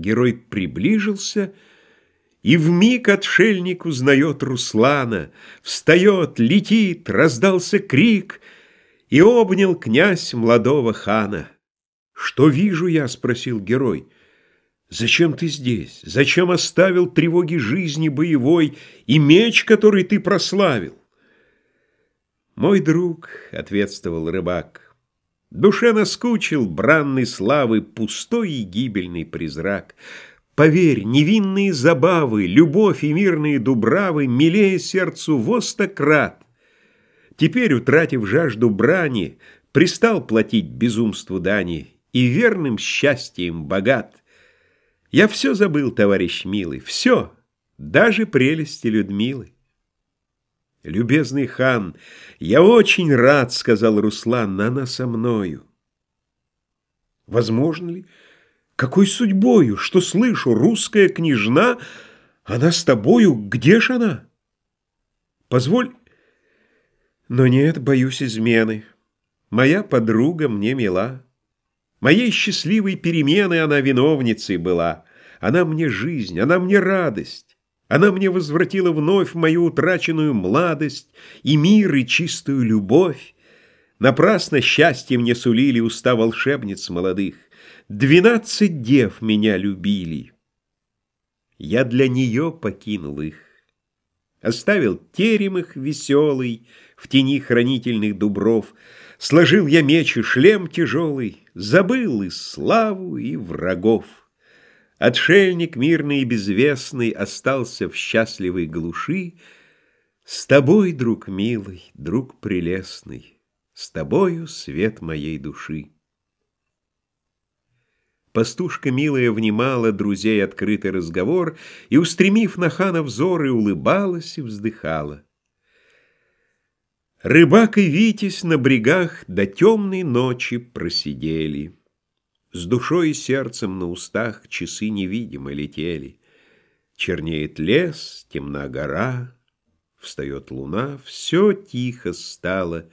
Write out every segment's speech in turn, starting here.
Герой приближился, и вмиг отшельник узнает Руслана. Встает, летит, раздался крик, и обнял князь молодого хана. «Что вижу я?» — спросил герой. «Зачем ты здесь? Зачем оставил тревоги жизни боевой и меч, который ты прославил?» «Мой друг», — ответствовал рыбак, — «душе наскучил бранной славы пустой и гибельный призрак». Поверь, невинные забавы, любовь и мирные дубравы Милее сердцу во. Теперь, утратив жажду брани, Пристал платить безумству дани И верным счастьем богат. Я все забыл, товарищ милый, все, Даже прелести Людмилы. «Любезный хан, я очень рад, — сказал Руслан, — она со мною». «Возможно ли?» Какой судьбою, что слышу, русская княжна, она с тобою, где ж она? Позволь... Но нет, боюсь измены. Моя подруга мне мила. Моей счастливой перемены она виновницей была. Она мне жизнь, она мне радость. Она мне возвратила вновь мою утраченную младость и мир, и чистую любовь. Напрасно счастье мне сулили уста волшебниц молодых. Двенадцать дев меня любили. Я для нее покинул их. Оставил терем их веселый В тени хранительных дубров. Сложил я меч и шлем тяжелый, Забыл и славу, и врагов. Отшельник мирный и безвестный Остался в счастливой глуши. С тобой, друг милый, друг прелестный, С тобою свет моей души. Пастушка милая внимала друзей открытый разговор и, устремив на хана взоры, улыбалась и вздыхала. Рыбак и Витязь на брегах до темной ночи просидели. С душой и сердцем на устах часы невидимо летели. Чернеет лес, темна гора, встает луна, все тихо стало.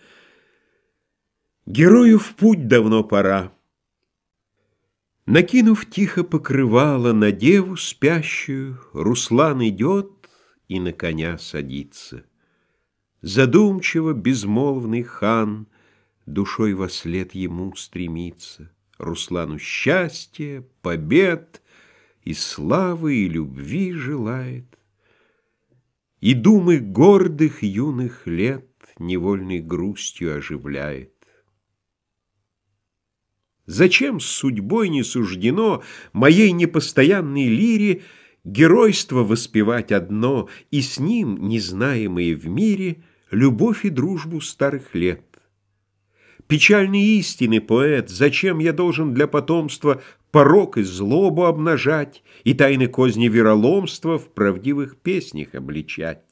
Герою в путь давно пора. Накинув тихо покрывало на деву спящую, Руслан идет и на коня садится. Задумчиво безмолвный хан Душой во след ему стремится. Руслану счастья, побед И славы, и любви желает. И думы гордых юных лет Невольной грустью оживляет. Зачем с судьбой не суждено Моей непостоянной лире Геройство воспевать одно И с ним, незнаемые в мире, Любовь и дружбу старых лет? Печальные истины, поэт, Зачем я должен для потомства Порок и злобу обнажать И тайны козни вероломства В правдивых песнях обличать?